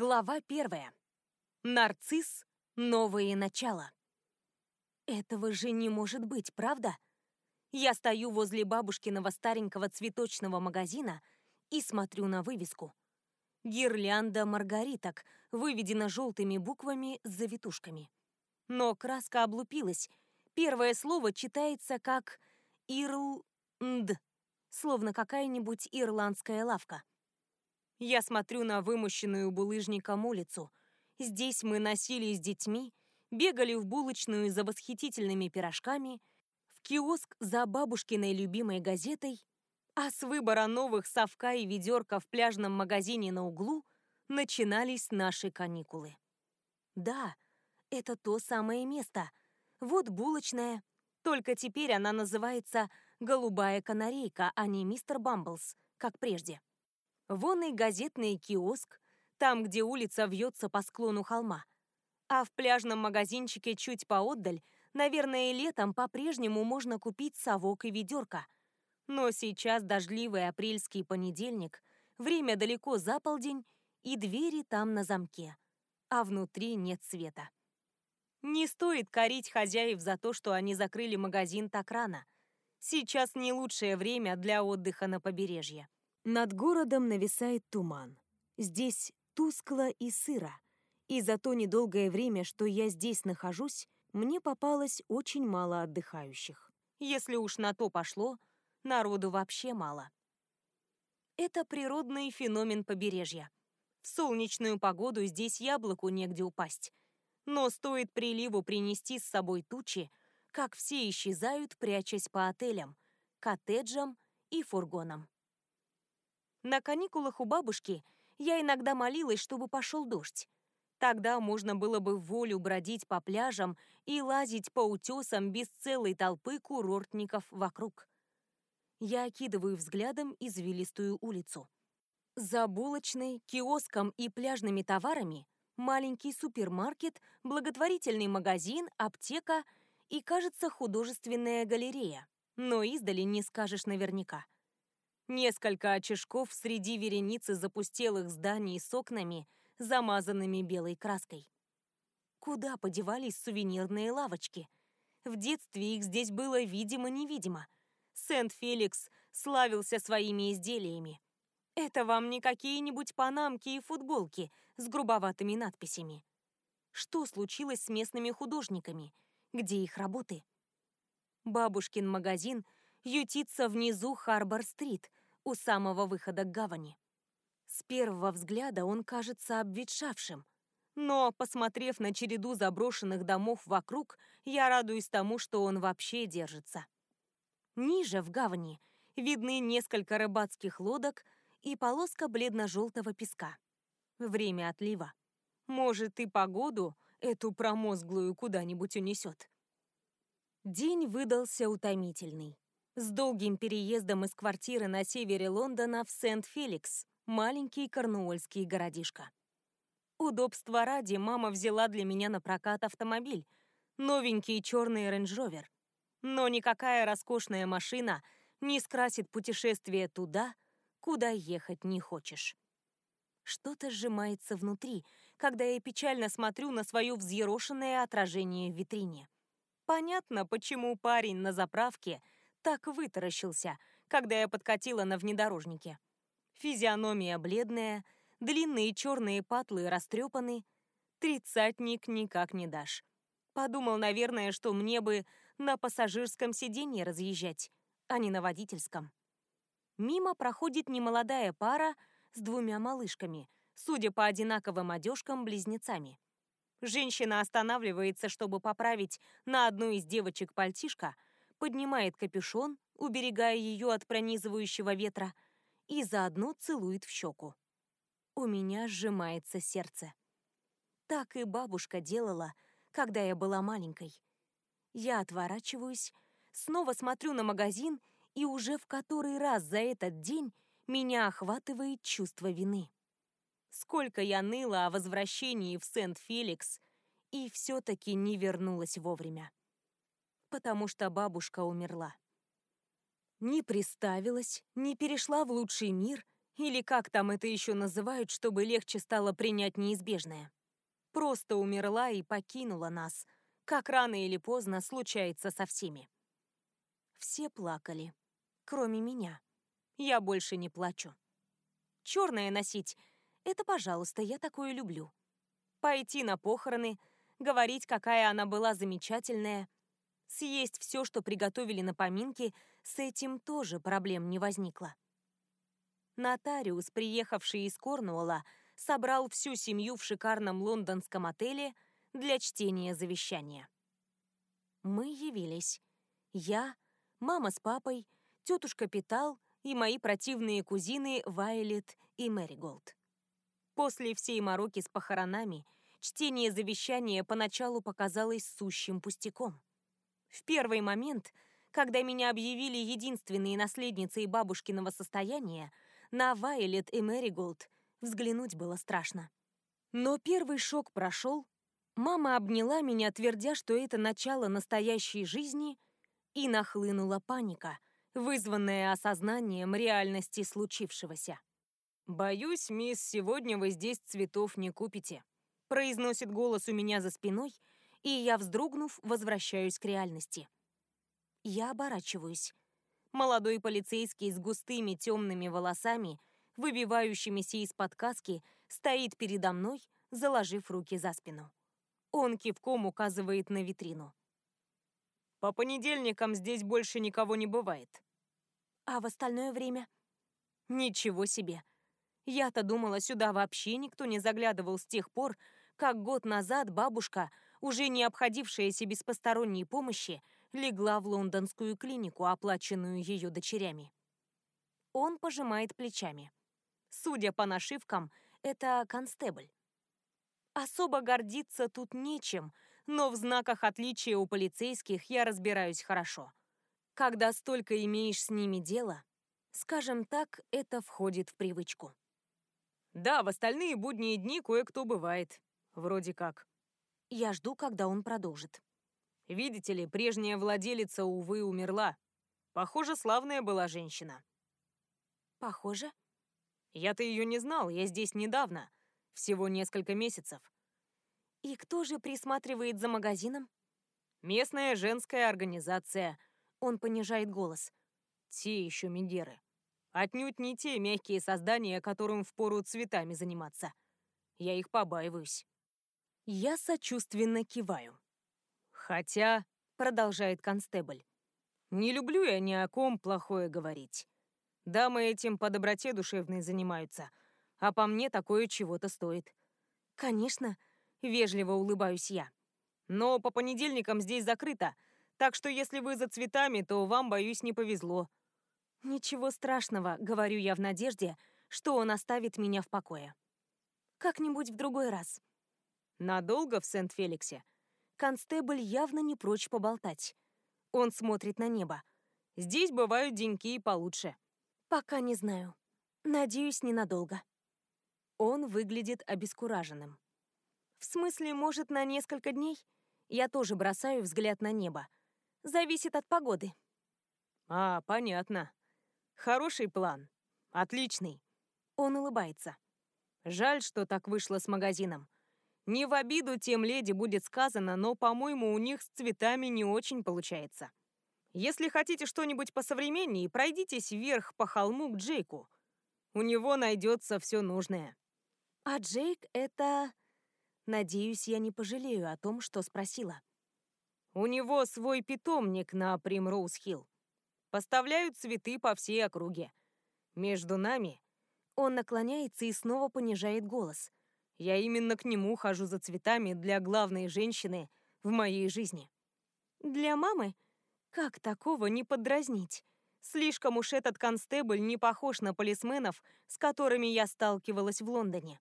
Глава первая. Нарцисс. Новые начала. Этого же не может быть, правда? Я стою возле бабушкиного старенького цветочного магазина и смотрю на вывеску. Гирлянда маргариток выведена желтыми буквами с завитушками. Но краска облупилась. Первое слово читается как «Ирл-нд», словно какая-нибудь ирландская лавка. Я смотрю на вымощенную булыжником улицу. Здесь мы носились с детьми, бегали в булочную за восхитительными пирожками, в киоск за бабушкиной любимой газетой, а с выбора новых совка и ведерка в пляжном магазине на углу начинались наши каникулы. Да, это то самое место. Вот булочная. Только теперь она называется «Голубая канарейка», а не «Мистер Бамблс», как прежде. Вон и газетный киоск, там, где улица вьется по склону холма. А в пляжном магазинчике чуть поотдаль, наверное, летом по-прежнему можно купить совок и ведерко. Но сейчас дождливый апрельский понедельник, время далеко за полдень, и двери там на замке, а внутри нет света. Не стоит корить хозяев за то, что они закрыли магазин так рано. Сейчас не лучшее время для отдыха на побережье. Над городом нависает туман. Здесь тускло и сыро. И за то недолгое время, что я здесь нахожусь, мне попалось очень мало отдыхающих. Если уж на то пошло, народу вообще мало. Это природный феномен побережья. В солнечную погоду здесь яблоку негде упасть. Но стоит приливу принести с собой тучи, как все исчезают, прячась по отелям, коттеджам и фургонам. На каникулах у бабушки я иногда молилась, чтобы пошел дождь. Тогда можно было бы в волю бродить по пляжам и лазить по утесам без целой толпы курортников вокруг. Я окидываю взглядом извилистую улицу. За булочной, киоском и пляжными товарами маленький супермаркет, благотворительный магазин, аптека и, кажется, художественная галерея. Но издали не скажешь наверняка. Несколько очишков среди вереницы запустелых зданий с окнами, замазанными белой краской. Куда подевались сувенирные лавочки? В детстве их здесь было видимо-невидимо. Сент-Феликс славился своими изделиями. Это вам не какие-нибудь панамки и футболки с грубоватыми надписями. Что случилось с местными художниками? Где их работы? Бабушкин магазин ютится внизу Харбор-стрит, у самого выхода к гавани. С первого взгляда он кажется обветшавшим, но, посмотрев на череду заброшенных домов вокруг, я радуюсь тому, что он вообще держится. Ниже, в гавани, видны несколько рыбацких лодок и полоска бледно-желтого песка. Время отлива. Может, и погоду эту промозглую куда-нибудь унесет. День выдался утомительный с долгим переездом из квартиры на севере Лондона в Сент-Феликс, маленький корнуольский городишко. Удобства ради мама взяла для меня на прокат автомобиль, новенький черный рейндж-ровер. Но никакая роскошная машина не скрасит путешествие туда, куда ехать не хочешь. Что-то сжимается внутри, когда я печально смотрю на свое взъерошенное отражение в витрине. Понятно, почему парень на заправке — так вытаращился, когда я подкатила на внедорожнике. Физиономия бледная, длинные черные патлы растрепаны. Тридцатник никак не дашь. Подумал, наверное, что мне бы на пассажирском сиденье разъезжать, а не на водительском. Мимо проходит немолодая пара с двумя малышками, судя по одинаковым одежкам, близнецами. Женщина останавливается, чтобы поправить на одну из девочек пальтишко, поднимает капюшон, уберегая ее от пронизывающего ветра, и заодно целует в щеку. У меня сжимается сердце. Так и бабушка делала, когда я была маленькой. Я отворачиваюсь, снова смотрю на магазин, и уже в который раз за этот день меня охватывает чувство вины. Сколько я ныла о возвращении в Сент-Феликс, и все-таки не вернулась вовремя потому что бабушка умерла. Не приставилась, не перешла в лучший мир, Или как там это еще называют, чтобы легче стало принять неизбежное. Просто умерла и покинула нас, как рано или поздно случается со всеми. Все плакали, кроме меня. Я больше не плачу. Черное носить — это, пожалуйста, я такое люблю. Пойти на похороны, говорить, какая она была замечательная, съесть все, что приготовили на поминки, с этим тоже проблем не возникло. Нотариус, приехавший из Корнуолла, собрал всю семью в шикарном лондонском отеле для чтения завещания. Мы явились. Я, мама с папой, тетушка Питал и мои противные кузины Вайлет и Мэриголд. После всей мороки с похоронами чтение завещания поначалу показалось сущим пустяком. В первый момент, когда меня объявили единственной наследницей бабушкиного состояния, на Вайлет и Мэриголд взглянуть было страшно. Но первый шок прошел, мама обняла меня, твердя, что это начало настоящей жизни, и нахлынула паника, вызванная осознанием реальности случившегося. «Боюсь, мисс, сегодня вы здесь цветов не купите», произносит голос у меня за спиной, и я, вздрогнув, возвращаюсь к реальности. Я оборачиваюсь. Молодой полицейский с густыми темными волосами, выбивающимися из-под каски, стоит передо мной, заложив руки за спину. Он кивком указывает на витрину. «По понедельникам здесь больше никого не бывает». «А в остальное время?» «Ничего себе! Я-то думала, сюда вообще никто не заглядывал с тех пор, как год назад бабушка, уже не обходившаяся без посторонней помощи, легла в лондонскую клинику, оплаченную ее дочерями. Он пожимает плечами. Судя по нашивкам, это констебль. Особо гордиться тут нечем, но в знаках отличия у полицейских я разбираюсь хорошо. Когда столько имеешь с ними дело, скажем так, это входит в привычку. Да, в остальные будние дни кое-кто бывает. Вроде как. Я жду, когда он продолжит. Видите ли, прежняя владелица, увы, умерла. Похоже, славная была женщина. Похоже? Я-то ее не знал, я здесь недавно. Всего несколько месяцев. И кто же присматривает за магазином? Местная женская организация. Он понижает голос. Те еще мегеры. Отнюдь не те мягкие создания, которым впору цветами заниматься. Я их побаиваюсь. Я сочувственно киваю. «Хотя», — продолжает констебль, «не люблю я ни о ком плохое говорить. Дамы этим по доброте душевной занимаются, а по мне такое чего-то стоит». «Конечно», — вежливо улыбаюсь я. «Но по понедельникам здесь закрыто, так что если вы за цветами, то вам, боюсь, не повезло». «Ничего страшного», — говорю я в надежде, что он оставит меня в покое. «Как-нибудь в другой раз». «Надолго в Сент-Феликсе?» Констебль явно не прочь поболтать. Он смотрит на небо. Здесь бывают деньки и получше. Пока не знаю. Надеюсь, ненадолго. Он выглядит обескураженным. В смысле, может, на несколько дней? Я тоже бросаю взгляд на небо. Зависит от погоды. А, понятно. Хороший план. Отличный. Он улыбается. Жаль, что так вышло с магазином. Не в обиду тем леди будет сказано, но, по-моему, у них с цветами не очень получается. Если хотите что-нибудь посовременнее, пройдитесь вверх по холму к Джейку. У него найдется все нужное. А Джейк — это... Надеюсь, я не пожалею о том, что спросила. У него свой питомник на Примроуз-Хилл. Поставляют цветы по всей округе. Между нами... Он наклоняется и снова понижает голос. Я именно к нему хожу за цветами для главной женщины в моей жизни. Для мамы? Как такого не подразнить? Слишком уж этот констебль не похож на полисменов, с которыми я сталкивалась в Лондоне.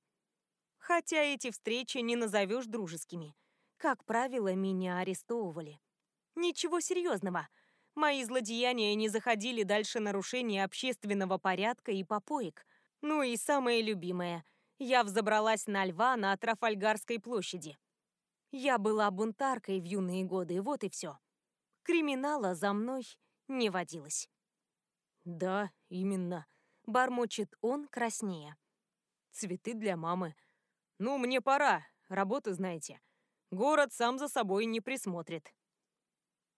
Хотя эти встречи не назовешь дружескими. Как правило, меня арестовывали. Ничего серьезного. Мои злодеяния не заходили дальше нарушения общественного порядка и попоек. Ну и самое любимое — я взобралась на льва на Трафальгарской площади. Я была бунтаркой в юные годы, вот и все. Криминала за мной не водилось. «Да, именно», — Бормочет он краснее. Цветы для мамы. Ну, мне пора, работу знаете. Город сам за собой не присмотрит.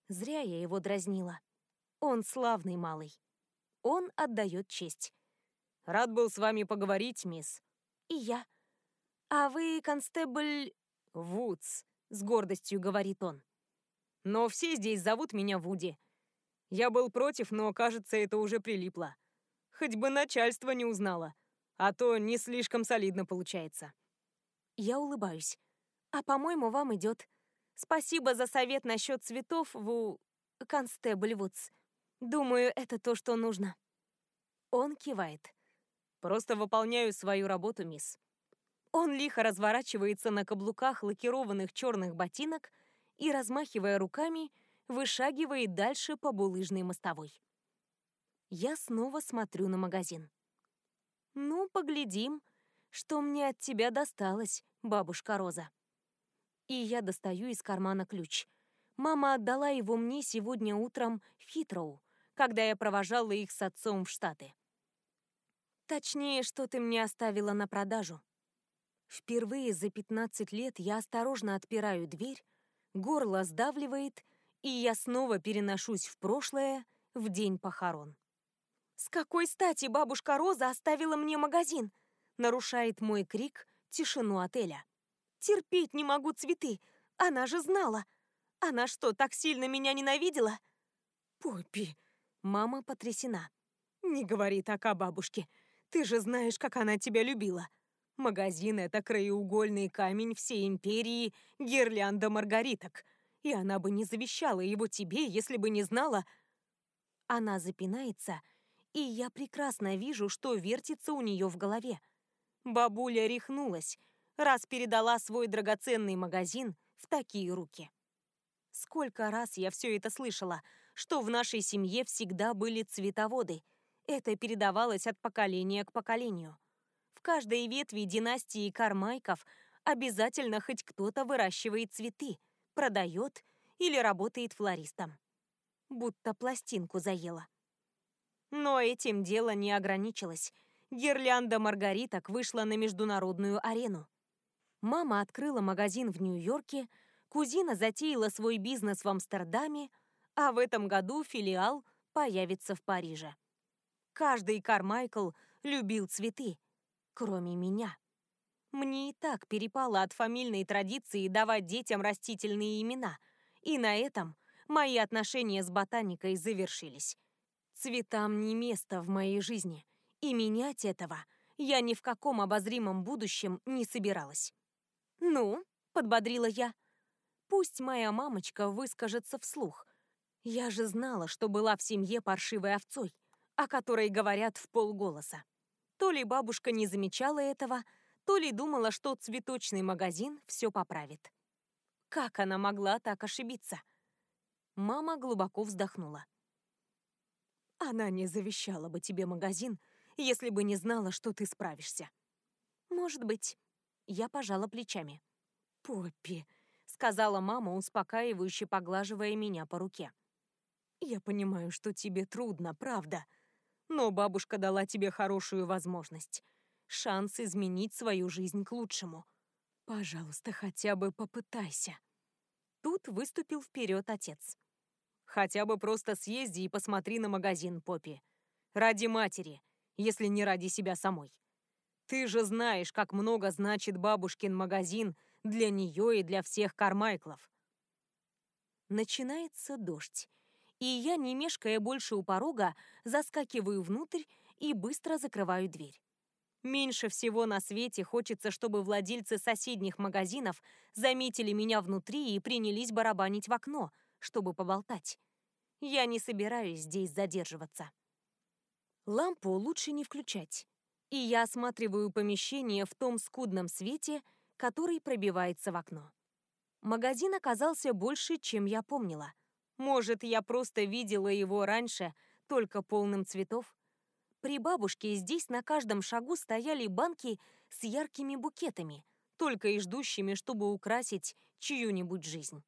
Зря я его дразнила. Он славный малый. Он отдает честь. Рад был с вами поговорить, мисс. И я. А вы, констебль... Вудс, с гордостью говорит он. Но все здесь зовут меня Вуди. Я был против, но, кажется, это уже прилипло. Хоть бы начальство не узнало, а то не слишком солидно получается. Я улыбаюсь. А, по-моему, вам идет. Спасибо за совет насчет цветов, Ву... Констебль Вудс. Думаю, это то, что нужно. Он кивает. Просто выполняю свою работу, мисс. Он лихо разворачивается на каблуках лакированных черных ботинок и, размахивая руками, вышагивает дальше по булыжной мостовой. Я снова смотрю на магазин. «Ну, поглядим, что мне от тебя досталось, бабушка Роза». И я достаю из кармана ключ. Мама отдала его мне сегодня утром в Хитроу, когда я провожала их с отцом в Штаты. Точнее, что ты мне оставила на продажу. Впервые за 15 лет я осторожно отпираю дверь, горло сдавливает, и я снова переношусь в прошлое, в день похорон. «С какой стати бабушка Роза оставила мне магазин?» нарушает мой крик тишину отеля. «Терпеть не могу цветы, она же знала. Она что, так сильно меня ненавидела?» «Поппи!» Мама потрясена. «Не говори так о бабушке. Ты же знаешь, как она тебя любила. Магазин — это краеугольный камень всей империи гирлянда маргариток. И она бы не завещала его тебе, если бы не знала... Она запинается, и я прекрасно вижу, что вертится у нее в голове. Бабуля рехнулась, раз передала свой драгоценный магазин в такие руки. Сколько раз я все это слышала, что в нашей семье всегда были цветоводы — это передавалось от поколения к поколению. В каждой ветви династии Кармайков обязательно хоть кто-то выращивает цветы, продает или работает флористом. Будто пластинку заела. Но этим дело не ограничилось. Гирлянда маргариток вышла на международную арену. Мама открыла магазин в Нью-Йорке, кузина затеяла свой бизнес в Амстердаме, а в этом году филиал появится в Париже. Каждый Кармайкл любил цветы, кроме меня. Мне и так перепало от фамильной традиции давать детям растительные имена, и на этом мои отношения с ботаникой завершились. Цветам не место в моей жизни, и менять этого я ни в каком обозримом будущем не собиралась. «Ну», — подбодрила я, — «пусть моя мамочка выскажется вслух. Я же знала, что была в семье паршивой овцой, о которой говорят в полголоса. То ли бабушка не замечала этого, то ли думала, что цветочный магазин все поправит. Как она могла так ошибиться? Мама глубоко вздохнула. Она не завещала бы тебе магазин, если бы не знала, что ты справишься. Может быть. Я пожала плечами. «Поппи», — сказала мама, успокаивающе поглаживая меня по руке. «Я понимаю, что тебе трудно, правда, но бабушка дала тебе хорошую возможность. Шанс изменить свою жизнь к лучшему. Пожалуйста, хотя бы попытайся. Тут выступил вперед отец. Хотя бы просто съезди и посмотри на магазин, Поппи. Ради матери, если не ради себя самой. Ты же знаешь, как много значит бабушкин магазин для нее и для всех Кармайклов. Начинается дождь, и я, не мешкая больше у порога, заскакиваю внутрь и быстро закрываю дверь. Меньше всего на свете хочется, чтобы владельцы соседних магазинов заметили меня внутри и принялись барабанить в окно, чтобы поболтать. Я не собираюсь здесь задерживаться. Лампу лучше не включать, и я осматриваю помещение в том скудном свете, который пробивается в окно. Магазин оказался больше, чем я помнила. Может, я просто видела его раньше, только полным цветов? При бабушке здесь на каждом шагу стояли банки с яркими букетами, только и ждущими, чтобы украсить чью-нибудь жизнь.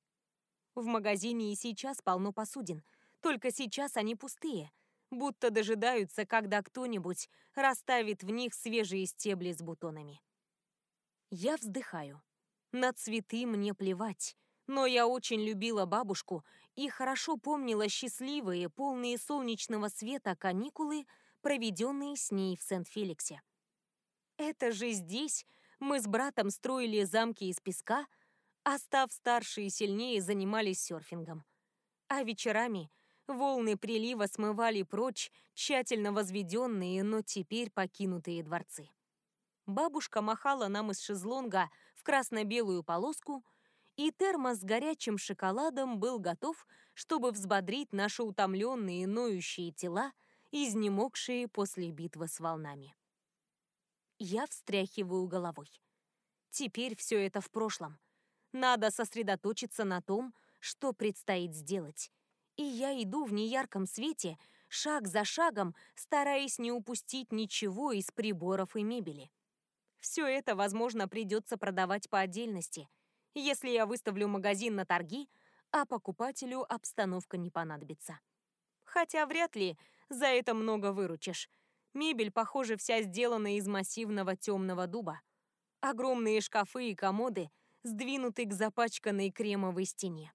В магазине и сейчас полно посудин, только сейчас они пустые. будто дожидаются, когда кто-нибудь расставит в них свежие стебли с бутонами. Я вздыхаю. На цветы мне плевать, но я очень любила бабушку и хорошо помнила счастливые, полные солнечного света каникулы, проведенные с ней в Сент-Феликсе. Это же здесь мы с братом строили замки из песка, а став старше и сильнее, занимались серфингом. А вечерами волны прилива смывали прочь тщательно возведенные, но теперь покинутые дворцы. Бабушка махала нам из шезлонга в красно-белую полоску — и термос с горячим шоколадом был готов, чтобы взбодрить наши утомленные ноющие тела, изнемогшие после битвы с волнами. Я встряхиваю головой. Теперь все это в прошлом. Надо сосредоточиться на том, что предстоит сделать. И я иду в неярком свете, шаг за шагом, стараясь не упустить ничего из приборов и мебели. Все это, возможно, придется продавать по отдельности – если я выставлю магазин на торги, а покупателю обстановка не понадобится. Хотя вряд ли за это много выручишь. Мебель, похоже, вся сделана из массивного темного дуба. Огромные шкафы и комоды сдвинуты к запачканной кремовой стене.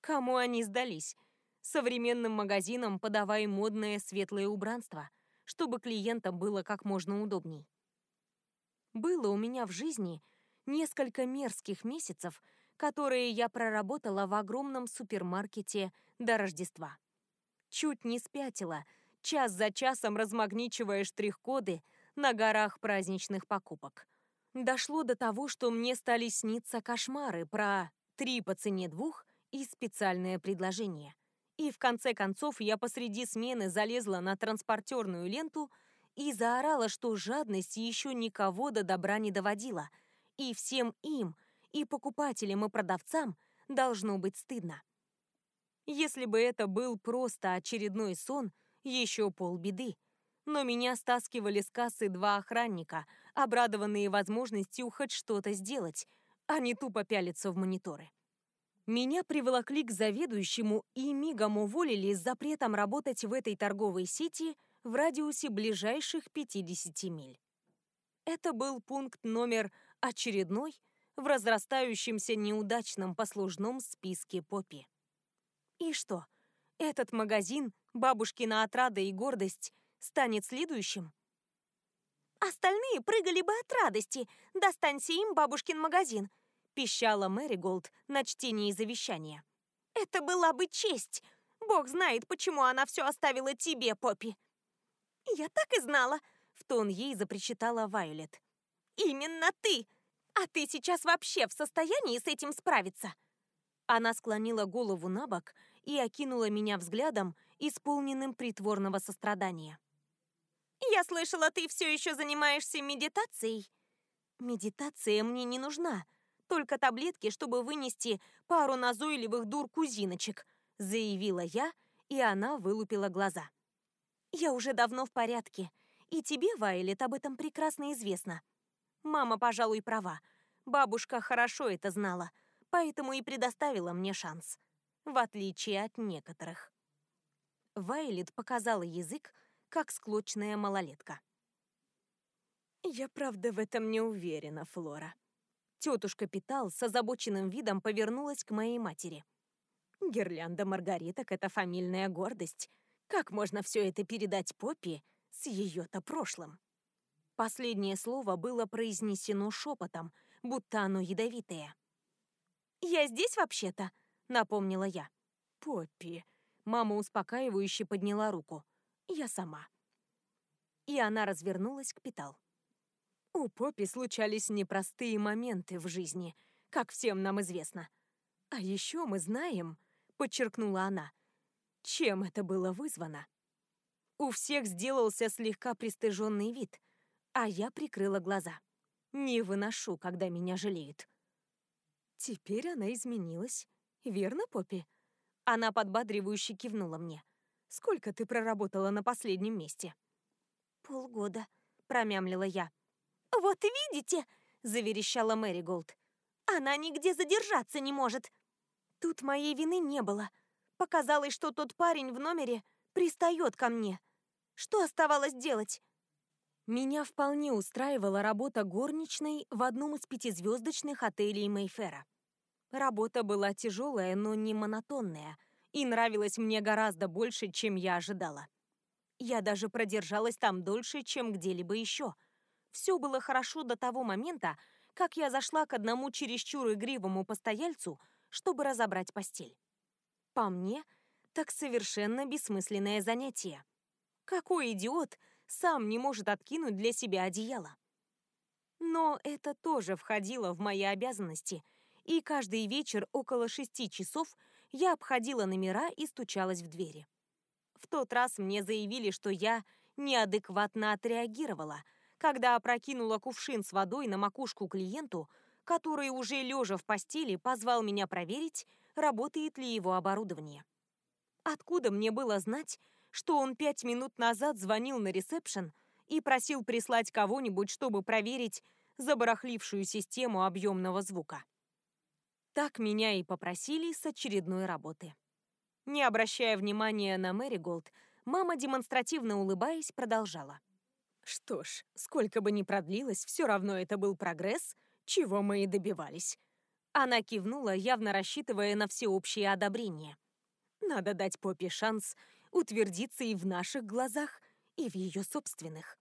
Кому они сдались? Современным магазинам подавай модное светлое убранство, чтобы клиентам было как можно удобней. Было у меня в жизни – несколько мерзких месяцев, которые я проработала в огромном супермаркете до Рождества. Чуть не спятила, час за часом размагничивая штрих-коды на горах праздничных покупок. Дошло до того, что мне стали сниться кошмары про три по цене двух и специальное предложение. И в конце концов я посреди смены залезла на транспортерную ленту и заорала, что жадность еще никого до добра не доводила — и всем им, и покупателям, и продавцам должно быть стыдно. Если бы это был просто очередной сон, еще полбеды. Но меня стаскивали с кассы два охранника, обрадованные возможностью хоть что-то сделать, а не тупо пялиться в мониторы. Меня приволокли к заведующему и мигом уволили с запретом работать в этой торговой сети в радиусе ближайших 50 миль. Это был пункт номер очередной в разрастающемся неудачном послужном списке Поппи. И что, этот магазин, бабушкина отрада и гордость, станет следующим? Остальные прыгали бы от радости, достанься им бабушкин магазин, пищала Мэри Голд на чтении завещания. Это была бы честь. Бог знает, почему она все оставила тебе, Поппи. Я так и знала, в тон ей запричитала Вайолет. Именно ты! А ты сейчас вообще в состоянии с этим справиться?» Она склонила голову на бок и окинула меня взглядом, исполненным притворного сострадания. «Я слышала, ты все еще занимаешься медитацией?» «Медитация мне не нужна, только таблетки, чтобы вынести пару назойливых дур-кузиночек», заявила я, и она вылупила глаза. «Я уже давно в порядке, и тебе, Вайлет, об этом прекрасно известно. Мама, пожалуй, права. Бабушка хорошо это знала, поэтому и предоставила мне шанс. В отличие от некоторых. Вайлет показала язык, как склочная малолетка. «Я правда в этом не уверена, Флора». Тетушка Питал с озабоченным видом повернулась к моей матери. «Гирлянда маргариток — это фамильная гордость. Как можно все это передать Поппи с ее-то прошлым?» Последнее слово было произнесено шепотом, будто оно ядовитое. «Я здесь вообще-то», — напомнила я. «Поппи». Мама успокаивающе подняла руку. «Я сама». И она развернулась к Питал. У Поппи случались непростые моменты в жизни, как всем нам известно. А еще мы знаем, подчеркнула она, чем это было вызвано. У всех сделался слегка пристыженный вид — а я прикрыла глаза. Не выношу, когда меня жалеют. Теперь она изменилась. Верно, Поппи? Она подбадривающе кивнула мне. Сколько ты проработала на последнем месте? Полгода, промямлила я. Вот видите, заверещала Мэри Голд. Она нигде задержаться не может. Тут моей вины не было. Показалось, что тот парень в номере пристает ко мне. Что оставалось делать? Меня вполне устраивала работа горничной в одном из пятизвездочных отелей Мейфера. Работа была тяжелая, но не монотонная, и нравилась мне гораздо больше, чем я ожидала. Я даже продержалась там дольше, чем где-либо еще. Все было хорошо до того момента, как я зашла к одному чересчур игривому постояльцу, чтобы разобрать постель. По мне, так совершенно бессмысленное занятие. Какой идиот сам не может откинуть для себя одеяло? Но это тоже входило в мои обязанности, и каждый вечер около шести часов я обходила номера и стучалась в двери. В тот раз мне заявили, что я неадекватно отреагировала, когда опрокинула кувшин с водой на макушку клиенту, который уже лежа в постели позвал меня проверить, работает ли его оборудование. Откуда мне было знать, что он пять минут назад звонил на ресепшн и просил прислать кого-нибудь, чтобы проверить забарахлившую систему объемного звука? Так меня и попросили с очередной работы. Не обращая внимания на Мэри Голд, мама, демонстративно улыбаясь, продолжала. Что ж, сколько бы ни продлилось, все равно это был прогресс, чего мы и добивались. Она кивнула, явно рассчитывая на всеобщее одобрение. Надо дать Поппи шанс утвердиться и в наших глазах, и в ее собственных.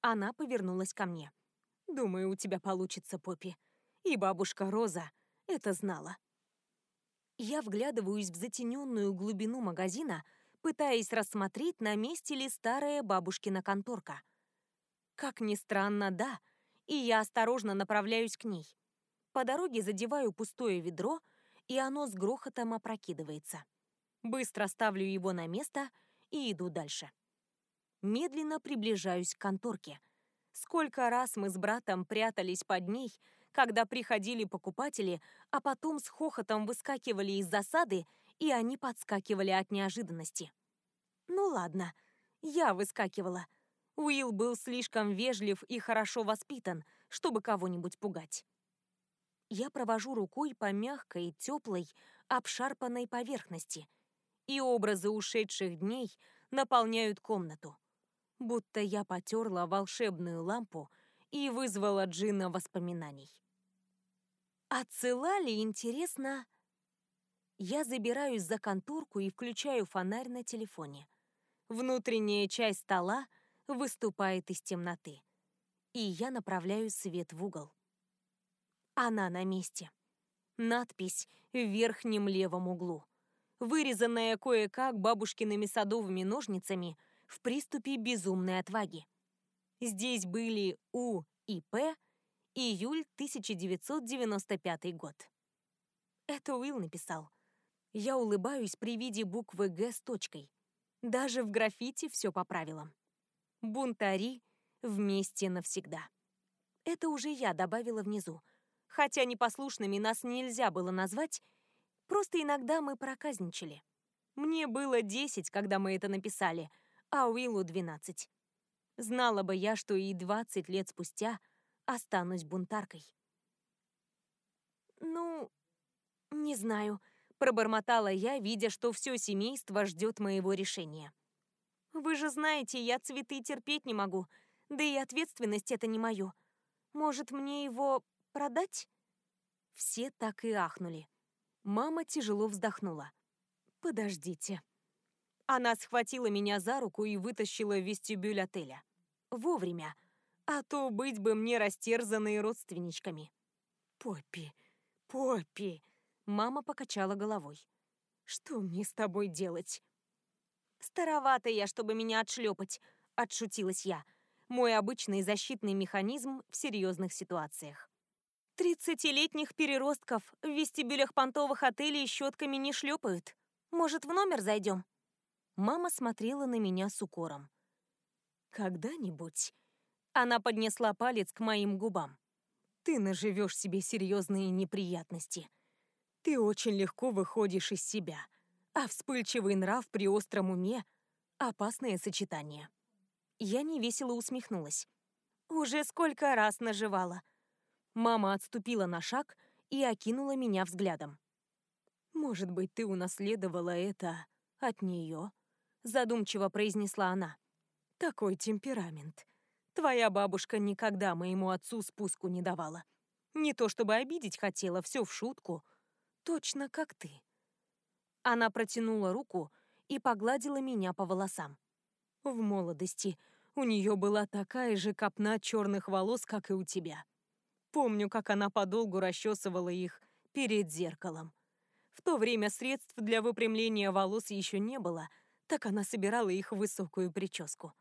Она повернулась ко мне. «Думаю, у тебя получится, Поппи. И бабушка Роза это знала». Я вглядываюсь в затененную глубину магазина, пытаясь рассмотреть, на месте ли старая бабушкина конторка. Как ни странно, да, и я осторожно направляюсь к ней. По дороге задеваю пустое ведро, и оно с грохотом опрокидывается. Быстро ставлю его на место и иду дальше. Медленно приближаюсь к конторке. Сколько раз мы с братом прятались под ней, когда приходили покупатели, а потом с хохотом выскакивали из засады, и они подскакивали от неожиданности. Ну ладно, я выскакивала. Уилл был слишком вежлив и хорошо воспитан, чтобы кого-нибудь пугать. Я провожу рукой по мягкой, теплой, обшарпанной поверхности, и образы ушедших дней наполняют комнату. Будто я потерла волшебную лампу и вызвала джина воспоминаний. А интересно? Я забираюсь за конторку и включаю фонарь на телефоне. Внутренняя часть стола выступает из темноты. И я направляю свет в угол. Она на месте. Надпись в верхнем левом углу. Вырезанная кое-как бабушкиными садовыми ножницами в приступе безумной отваги. Здесь были У и П, Июль 1995 год. Это Уилл написал. Я улыбаюсь при виде буквы «Г» с точкой. Даже в граффити все по правилам. Бунтари вместе навсегда. Это уже я добавила внизу. Хотя непослушными нас нельзя было назвать, просто иногда мы проказничали. Мне было 10, когда мы это написали, а Уиллу 12. Знала бы я, что и 20 лет спустя — останусь бунтаркой. «Ну, не знаю», — пробормотала я, видя, что все семейство ждет моего решения. «Вы же знаете, я цветы терпеть не могу, да и ответственность это не мое. Может, мне его продать?» Все так и ахнули. Мама тяжело вздохнула. «Подождите». Она схватила меня за руку и вытащила в вестибюль отеля. Вовремя, а то быть бы мне растерзанной родственничками. Поппи, Поппи, мама покачала головой. Что мне с тобой делать? Старовато я, чтобы меня отшлепать, отшутилась я. Мой обычный защитный механизм в серьезных ситуациях. Тридцатилетних переростков в вестибюлях понтовых отелей щетками не шлепают. Может, в номер зайдем? Мама смотрела на меня с укором. Когда-нибудь она поднесла палец к моим губам. «Ты наживешь себе серьезные неприятности. Ты очень легко выходишь из себя, а вспыльчивый нрав при остром уме — опасное сочетание». Я невесело усмехнулась. «Уже сколько раз наживала». Мама отступила на шаг и окинула меня взглядом. «Может быть, ты унаследовала это от нее?» задумчиво произнесла она. Такой темперамент. Твоя бабушка никогда моему отцу спуску не давала. Не то чтобы обидеть хотела, все в шутку. Точно как ты. Она протянула руку и погладила меня по волосам. В молодости у нее была такая же копна черных волос, как и у тебя. Помню, как она подолгу расчесывала их перед зеркалом. В то время средств для выпрямления волос еще не было, так она собирала их в высокую прическу.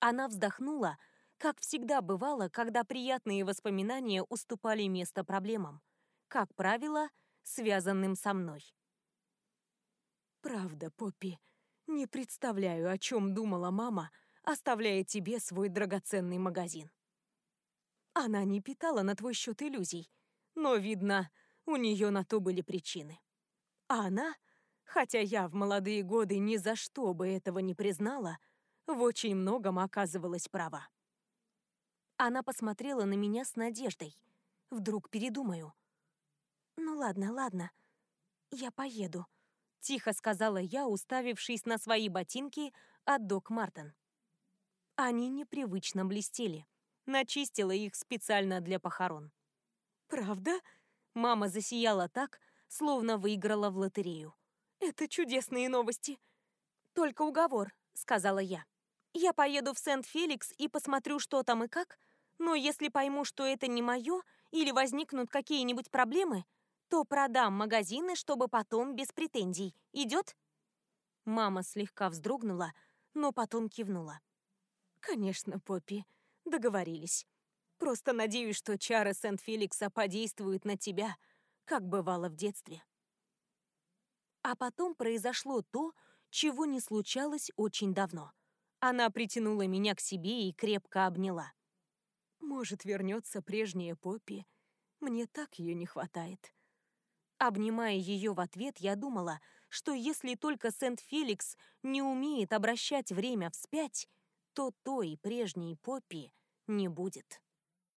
Она вздохнула, как всегда бывало, когда приятные воспоминания уступали место проблемам, как правило, связанным со мной. «Правда, Поппи, не представляю, о чем думала мама, оставляя тебе свой драгоценный магазин. Она не питала на твой счет иллюзий, но, видно, у нее на то были причины. А она, хотя я в молодые годы ни за что бы этого не признала, в очень многом оказывалась права. Она посмотрела на меня с надеждой. Вдруг передумаю. «Ну ладно, ладно, я поеду», — тихо сказала я, уставившись на свои ботинки от Док Мартен. Они непривычно блестели. Начистила их специально для похорон. «Правда?» Мама засияла так, словно выиграла в лотерею. «Это чудесные новости!» «Только уговор», — сказала я. «Я поеду в Сент-Феликс и посмотрю, что там и как, но если пойму, что это не мое, или возникнут какие-нибудь проблемы, то продам магазины, чтобы потом без претензий. Идет?» Мама слегка вздрогнула, но потом кивнула. «Конечно, Поппи, договорились. Просто надеюсь, что чары Сент-Феликса подействуют на тебя, как бывало в детстве». А потом произошло то, чего не случалось очень давно. Она притянула меня к себе и крепко обняла. «Может, вернется прежняя Поппи? Мне так ее не хватает». Обнимая ее в ответ, я думала, что если только Сент-Феликс не умеет обращать время вспять, то той прежней Поппи не будет.